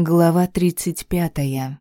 Глава тридцать пятая.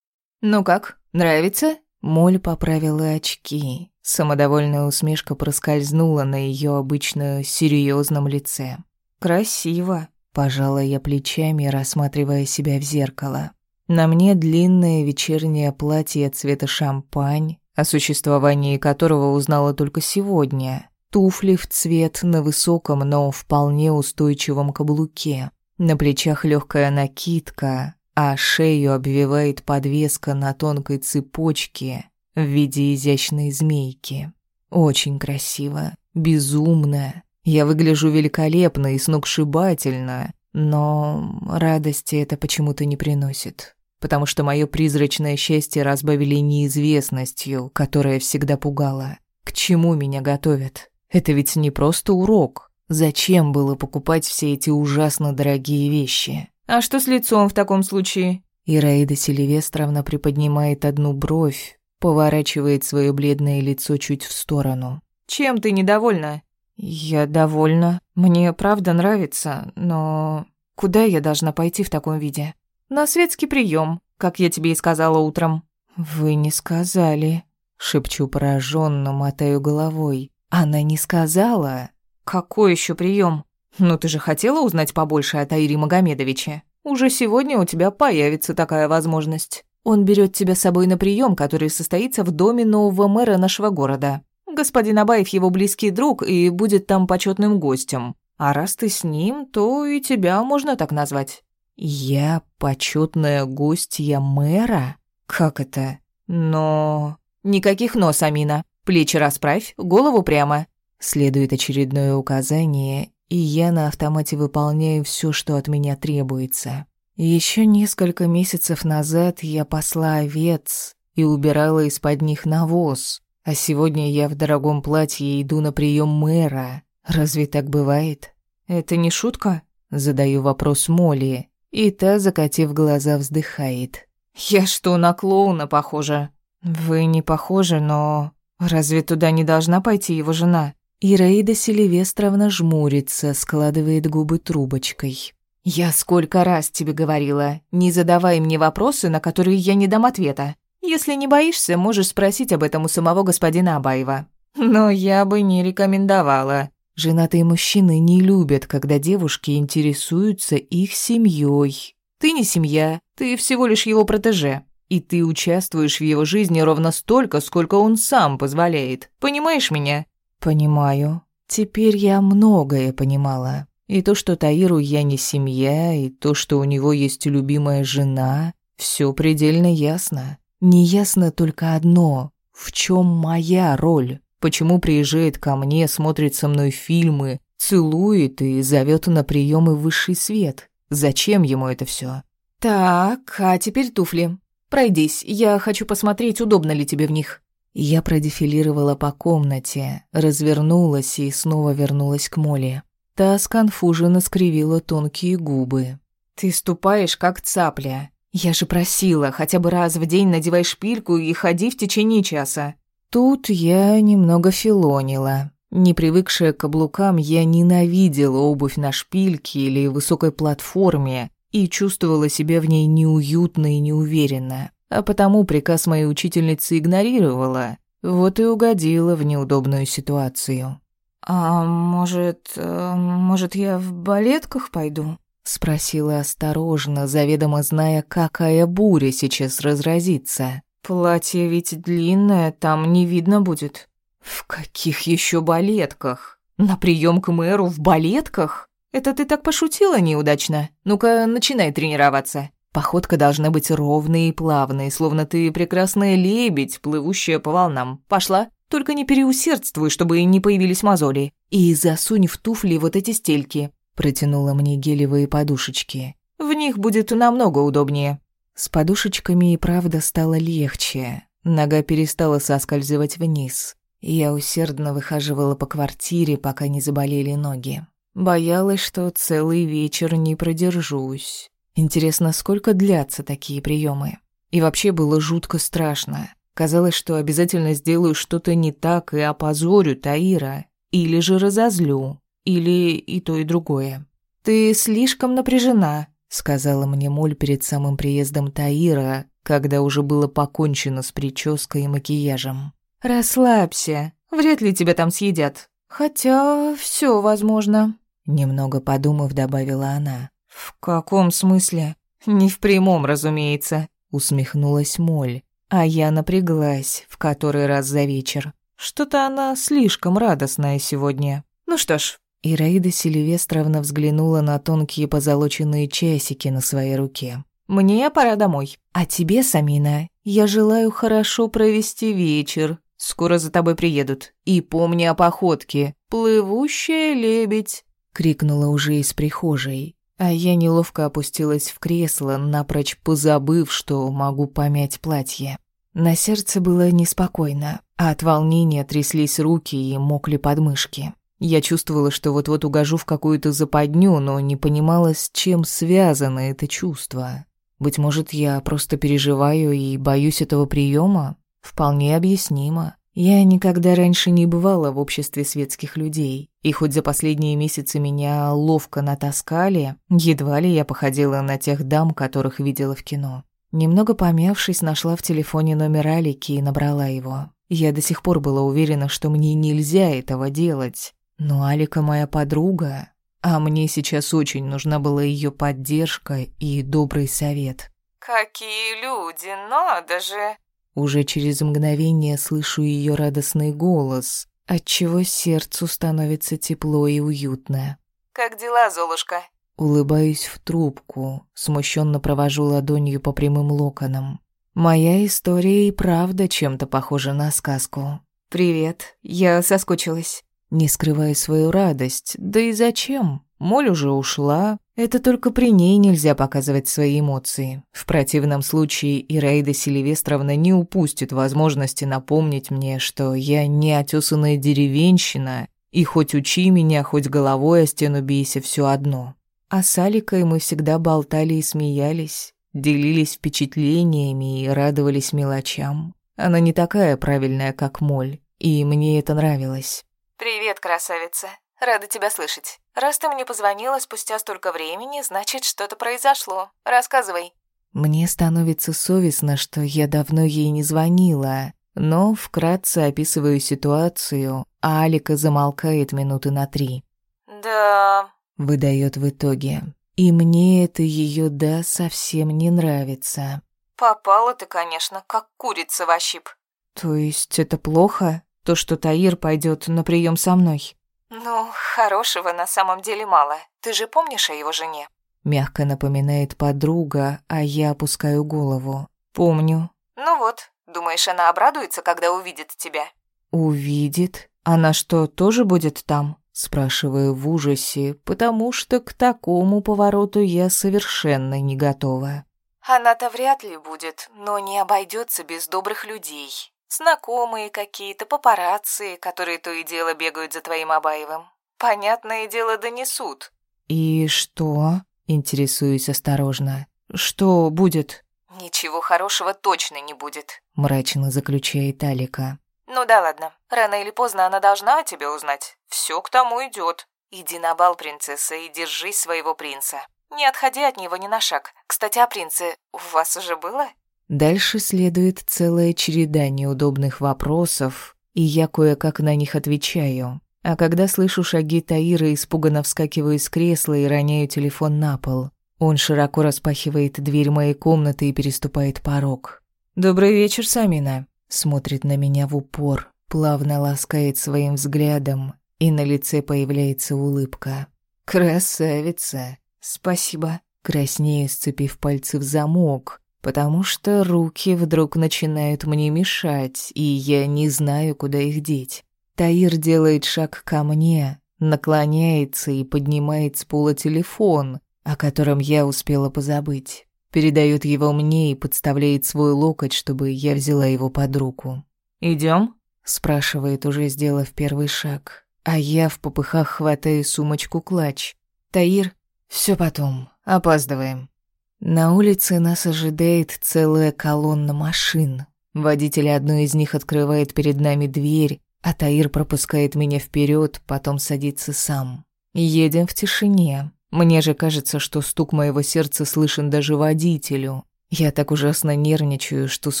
«Ну как, нравится?» Моль поправила очки. Самодовольная усмешка проскользнула на ее обычно серьезном лице. «Красиво», — пожала я плечами, рассматривая себя в зеркало. На мне длинное вечернее платье цвета шампань, о существовании которого узнала только сегодня. Туфли в цвет на высоком, но вполне устойчивом каблуке. На плечах легкая накидка, а шею обвивает подвеска на тонкой цепочке в виде изящной змейки. Очень красиво, безумно. Я выгляжу великолепно и сногсшибательно, но радости это почему-то не приносит. Потому что мое призрачное счастье разбавили неизвестностью, которая всегда пугала. К чему меня готовят? Это ведь не просто урок. Зачем было покупать все эти ужасно дорогие вещи? А что с лицом в таком случае? Ираида Селивестровна приподнимает одну бровь, поворачивает свое бледное лицо чуть в сторону. Чем ты недовольна? Я довольна. Мне правда нравится, но куда я должна пойти в таком виде? На светский прием, как я тебе и сказала утром. Вы не сказали, шепчу пораженно, мотаю головой. Она не сказала. «Какой еще прием? Ну ты же хотела узнать побольше о Таире Магомедовиче? Уже сегодня у тебя появится такая возможность. Он берет тебя с собой на прием, который состоится в доме нового мэра нашего города. Господин Абаев его близкий друг и будет там почетным гостем. А раз ты с ним, то и тебя можно так назвать». «Я почетная гостья мэра? Как это?» «Но...» «Никаких «но», Самина. Плечи расправь, голову прямо. Следует очередное указание, и я на автомате выполняю все, что от меня требуется. Еще несколько месяцев назад я посла овец и убирала из-под них навоз, а сегодня я в дорогом платье иду на прием мэра. Разве так бывает? Это не шутка? Задаю вопрос Молли, и та, закатив глаза, вздыхает. Я что, на клоуна похожа? Вы не похожи, но разве туда не должна пойти его жена? Ираида Селивестровна жмурится, складывает губы трубочкой. «Я сколько раз тебе говорила, не задавай мне вопросы, на которые я не дам ответа. Если не боишься, можешь спросить об этом у самого господина Абаева. Но я бы не рекомендовала». Женатые мужчины не любят, когда девушки интересуются их семьей. Ты не семья, ты всего лишь его протеже. И ты участвуешь в его жизни ровно столько, сколько он сам позволяет. Понимаешь меня? «Понимаю. Теперь я многое понимала. И то, что Таиру я не семья, и то, что у него есть любимая жена, все предельно ясно. Неясно только одно — в чем моя роль? Почему приезжает ко мне, смотрит со мной фильмы, целует и зовет на приемы в высший свет? Зачем ему это все? «Так, а теперь туфли. Пройдись, я хочу посмотреть, удобно ли тебе в них». Я продефилировала по комнате, развернулась и снова вернулась к Моле. Та сконфуженно скривила тонкие губы. «Ты ступаешь, как цапля. Я же просила, хотя бы раз в день надевай шпильку и ходи в течение часа». Тут я немного филонила. Не привыкшая к каблукам, я ненавидела обувь на шпильке или высокой платформе и чувствовала себя в ней неуютно и неуверенно а потому приказ моей учительницы игнорировала, вот и угодила в неудобную ситуацию. «А может, э, может, я в балетках пойду?» — спросила осторожно, заведомо зная, какая буря сейчас разразится. «Платье ведь длинное, там не видно будет». «В каких еще балетках? На прием к мэру в балетках? Это ты так пошутила неудачно? Ну-ка, начинай тренироваться». Походка должна быть ровной и плавной, словно ты прекрасная лебедь, плывущая по волнам. Пошла? Только не переусердствуй, чтобы не появились мозоли. И засунь в туфли вот эти стельки. Протянула мне гелевые подушечки. В них будет намного удобнее. С подушечками и правда стало легче. Нога перестала соскальзывать вниз. Я усердно выхаживала по квартире, пока не заболели ноги. Боялась, что целый вечер не продержусь. Интересно, сколько длятся такие приемы? И вообще было жутко страшно. Казалось, что обязательно сделаю что-то не так и опозорю Таира. Или же разозлю. Или и то, и другое. «Ты слишком напряжена», — сказала мне Моль перед самым приездом Таира, когда уже было покончено с прической и макияжем. «Расслабься, вряд ли тебя там съедят. Хотя все возможно», — немного подумав, добавила она. «В каком смысле?» «Не в прямом, разумеется», — усмехнулась Моль. А я напряглась в который раз за вечер. Что-то она слишком радостная сегодня. Ну что ж, Ираида Сильвестровна взглянула на тонкие позолоченные часики на своей руке. «Мне пора домой. А тебе, Самина, я желаю хорошо провести вечер. Скоро за тобой приедут. И помни о походке. Плывущая лебедь!» Крикнула уже из прихожей. А я неловко опустилась в кресло, напрочь позабыв, что могу помять платье. На сердце было неспокойно, а от волнения тряслись руки и мокли подмышки. Я чувствовала, что вот-вот угожу в какую-то западню, но не понимала, с чем связано это чувство. Быть может, я просто переживаю и боюсь этого приема? Вполне объяснимо. Я никогда раньше не бывала в обществе светских людей, и хоть за последние месяцы меня ловко натаскали, едва ли я походила на тех дам, которых видела в кино. Немного помявшись, нашла в телефоне номер Алики и набрала его. Я до сих пор была уверена, что мне нельзя этого делать, но Алика моя подруга, а мне сейчас очень нужна была ее поддержка и добрый совет. «Какие люди, надо же!» Уже через мгновение слышу ее радостный голос, отчего сердцу становится тепло и уютно. «Как дела, Золушка?» Улыбаюсь в трубку, смущенно провожу ладонью по прямым локонам. Моя история и правда чем-то похожа на сказку. «Привет, я соскучилась». Не скрывая свою радость, да и зачем? Моль уже ушла. Это только при ней нельзя показывать свои эмоции. В противном случае Ираида Селивестровна не упустит возможности напомнить мне, что я не отёсанная деревенщина, и хоть учи меня, хоть головой о стену бейся, все одно. А с Аликой мы всегда болтали и смеялись, делились впечатлениями и радовались мелочам. Она не такая правильная, как Моль, и мне это нравилось. «Привет, красавица. Рада тебя слышать. Раз ты мне позвонила спустя столько времени, значит, что-то произошло. Рассказывай». Мне становится совестно, что я давно ей не звонила, но вкратце описываю ситуацию, а Алика замолкает минуты на три. «Да...» — выдает в итоге. И мне это ее «да» совсем не нравится. «Попала ты, конечно, как курица в ощип». «То есть это плохо?» То, что Таир пойдет на прием со мной. Ну, хорошего на самом деле мало. Ты же помнишь о его жене? Мягко напоминает подруга, а я опускаю голову. Помню. Ну вот, думаешь, она обрадуется, когда увидит тебя? Увидит? Она что, тоже будет там? Спрашиваю в ужасе, потому что к такому повороту я совершенно не готова. Она-то вряд ли будет, но не обойдется без добрых людей. Знакомые какие-то, папарацци, которые то и дело бегают за твоим Абаевым. Понятное дело, донесут. «И что?» — интересуюсь осторожно. «Что будет?» «Ничего хорошего точно не будет», — мрачно заключает Алика. «Ну да ладно, рано или поздно она должна о тебе узнать. Все к тому идет. Иди на бал, принцесса, и держись своего принца. Не отходи от него ни на шаг. Кстати, о принце у вас уже было?» Дальше следует целая череда неудобных вопросов, и я кое-как на них отвечаю. А когда слышу шаги Таира, испуганно вскакиваю из кресла и роняю телефон на пол. Он широко распахивает дверь моей комнаты и переступает порог. «Добрый вечер, Самина», — смотрит на меня в упор, плавно ласкает своим взглядом, и на лице появляется улыбка. «Красавица!» «Спасибо», — краснею, сцепив пальцы в замок, потому что руки вдруг начинают мне мешать, и я не знаю, куда их деть. Таир делает шаг ко мне, наклоняется и поднимает с пола телефон, о котором я успела позабыть. Передает его мне и подставляет свой локоть, чтобы я взяла его под руку. «Идем?» — спрашивает, уже сделав первый шаг. А я в попыхах хватаю сумочку-клатч. «Таир, все потом, опаздываем». На улице нас ожидает целая колонна машин. Водитель одной из них открывает перед нами дверь, а Таир пропускает меня вперед, потом садится сам. Едем в тишине. Мне же кажется, что стук моего сердца слышен даже водителю. Я так ужасно нервничаю, что с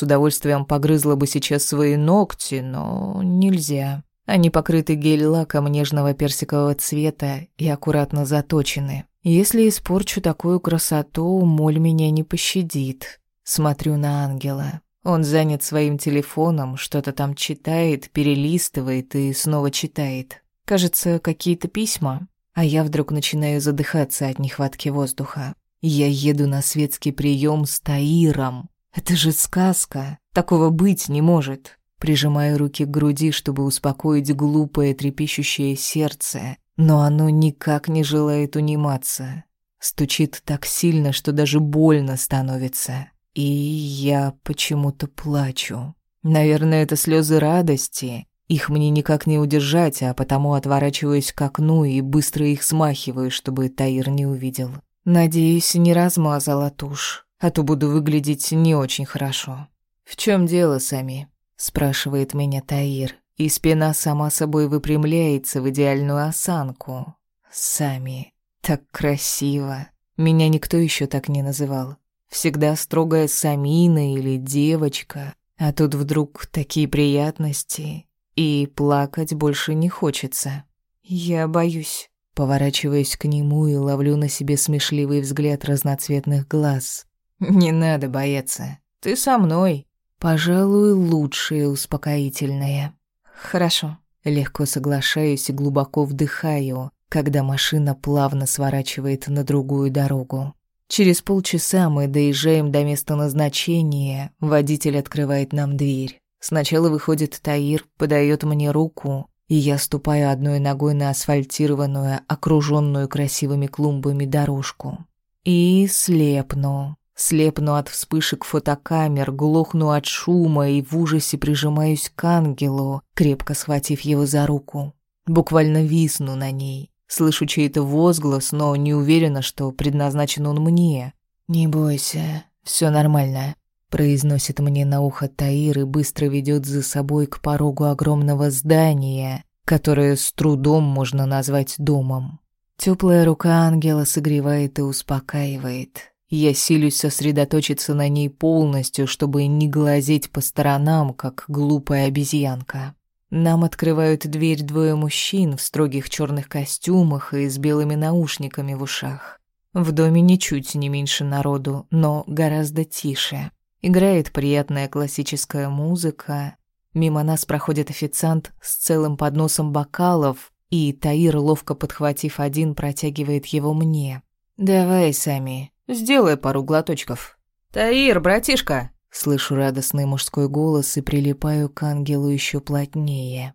удовольствием погрызла бы сейчас свои ногти, но нельзя. Они покрыты гель-лаком нежного персикового цвета и аккуратно заточены. Если испорчу такую красоту, моль меня не пощадит. Смотрю на ангела. Он занят своим телефоном, что-то там читает, перелистывает и снова читает. Кажется, какие-то письма. А я вдруг начинаю задыхаться от нехватки воздуха. Я еду на светский прием с Таиром. Это же сказка. Такого быть не может. Прижимаю руки к груди, чтобы успокоить глупое трепещущее сердце, но оно никак не желает униматься. Стучит так сильно, что даже больно становится. И я почему-то плачу. Наверное, это слезы радости. Их мне никак не удержать, а потому отворачиваюсь к окну и быстро их смахиваю, чтобы Таир не увидел. Надеюсь, не размазала тушь, а то буду выглядеть не очень хорошо. «В чем дело, Сами?» — спрашивает меня Таир, и спина сама собой выпрямляется в идеальную осанку. «Сами, так красиво. Меня никто еще так не называл. Всегда строгая Самина или девочка, а тут вдруг такие приятности, и плакать больше не хочется. Я боюсь». Поворачиваюсь к нему и ловлю на себе смешливый взгляд разноцветных глаз. «Не надо бояться. Ты со мной». Пожалуй, лучшее успокоительное. «Хорошо». Легко соглашаюсь и глубоко вдыхаю, когда машина плавно сворачивает на другую дорогу. Через полчаса мы доезжаем до места назначения, водитель открывает нам дверь. Сначала выходит Таир, подает мне руку, и я ступаю одной ногой на асфальтированную, окруженную красивыми клумбами дорожку. И слепну. Слепну от вспышек фотокамер, глохну от шума и в ужасе прижимаюсь к ангелу, крепко схватив его за руку. Буквально висну на ней. Слышу чей-то возглас, но не уверена, что предназначен он мне. «Не бойся, все нормально», произносит мне на ухо Таир и быстро ведет за собой к порогу огромного здания, которое с трудом можно назвать домом. Теплая рука ангела согревает и успокаивает. Я силюсь сосредоточиться на ней полностью, чтобы не глазеть по сторонам, как глупая обезьянка. Нам открывают дверь двое мужчин в строгих черных костюмах и с белыми наушниками в ушах. В доме ничуть не меньше народу, но гораздо тише. Играет приятная классическая музыка. Мимо нас проходит официант с целым подносом бокалов, и Таир, ловко подхватив один, протягивает его мне. «Давай, Сами, сделай пару глоточков». «Таир, братишка!» Слышу радостный мужской голос и прилипаю к ангелу еще плотнее.